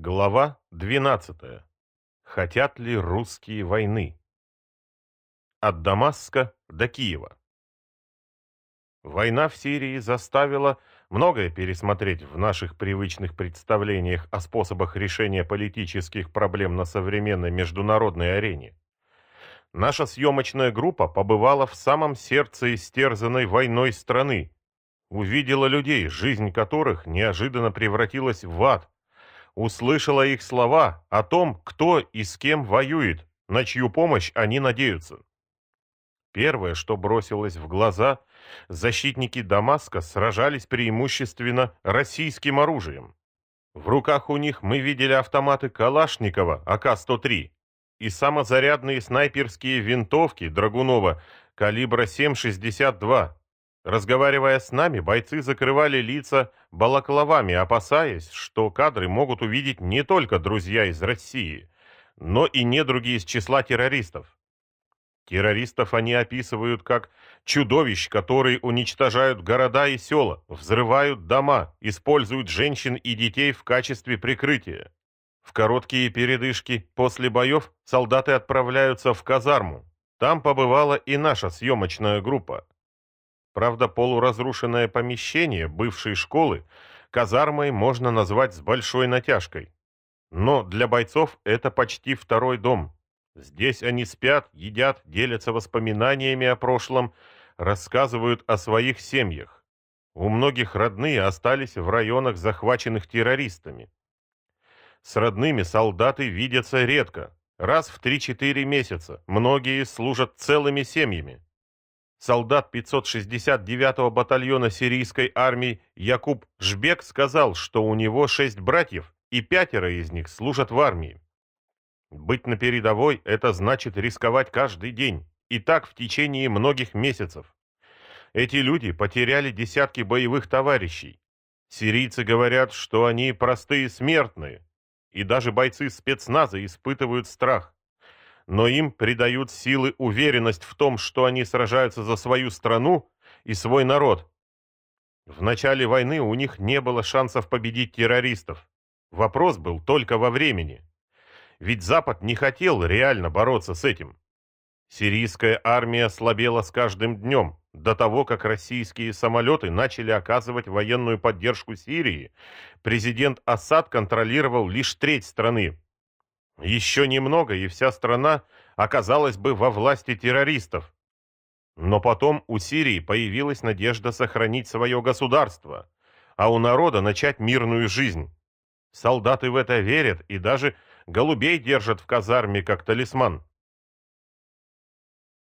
Глава 12. Хотят ли русские войны? От Дамаска до Киева. Война в Сирии заставила многое пересмотреть в наших привычных представлениях о способах решения политических проблем на современной международной арене. Наша съемочная группа побывала в самом сердце истерзанной войной страны, увидела людей, жизнь которых неожиданно превратилась в ад, услышала их слова о том, кто и с кем воюет, на чью помощь они надеются. Первое, что бросилось в глаза, защитники Дамаска сражались преимущественно российским оружием. В руках у них мы видели автоматы Калашникова АК-103 и самозарядные снайперские винтовки Драгунова калибра 7,62 Разговаривая с нами, бойцы закрывали лица балаклавами, опасаясь, что кадры могут увидеть не только друзья из России, но и недруги из числа террористов. Террористов они описывают как чудовищ, которые уничтожают города и села, взрывают дома, используют женщин и детей в качестве прикрытия. В короткие передышки после боев солдаты отправляются в казарму. Там побывала и наша съемочная группа. Правда, полуразрушенное помещение бывшей школы казармой можно назвать с большой натяжкой. Но для бойцов это почти второй дом. Здесь они спят, едят, делятся воспоминаниями о прошлом, рассказывают о своих семьях. У многих родные остались в районах, захваченных террористами. С родными солдаты видятся редко, раз в 3-4 месяца, многие служат целыми семьями. Солдат 569-го батальона сирийской армии Якуб Жбек сказал, что у него шесть братьев, и пятеро из них служат в армии. Быть на передовой – это значит рисковать каждый день, и так в течение многих месяцев. Эти люди потеряли десятки боевых товарищей. Сирийцы говорят, что они простые смертные, и даже бойцы спецназа испытывают страх но им придают силы уверенность в том, что они сражаются за свою страну и свой народ. В начале войны у них не было шансов победить террористов. Вопрос был только во времени. Ведь Запад не хотел реально бороться с этим. Сирийская армия слабела с каждым днем. До того, как российские самолеты начали оказывать военную поддержку Сирии, президент Асад контролировал лишь треть страны, еще немного, и вся страна оказалась бы во власти террористов. Но потом у Сирии появилась надежда сохранить свое государство, а у народа начать мирную жизнь. Солдаты в это верят и даже голубей держат в казарме как талисман.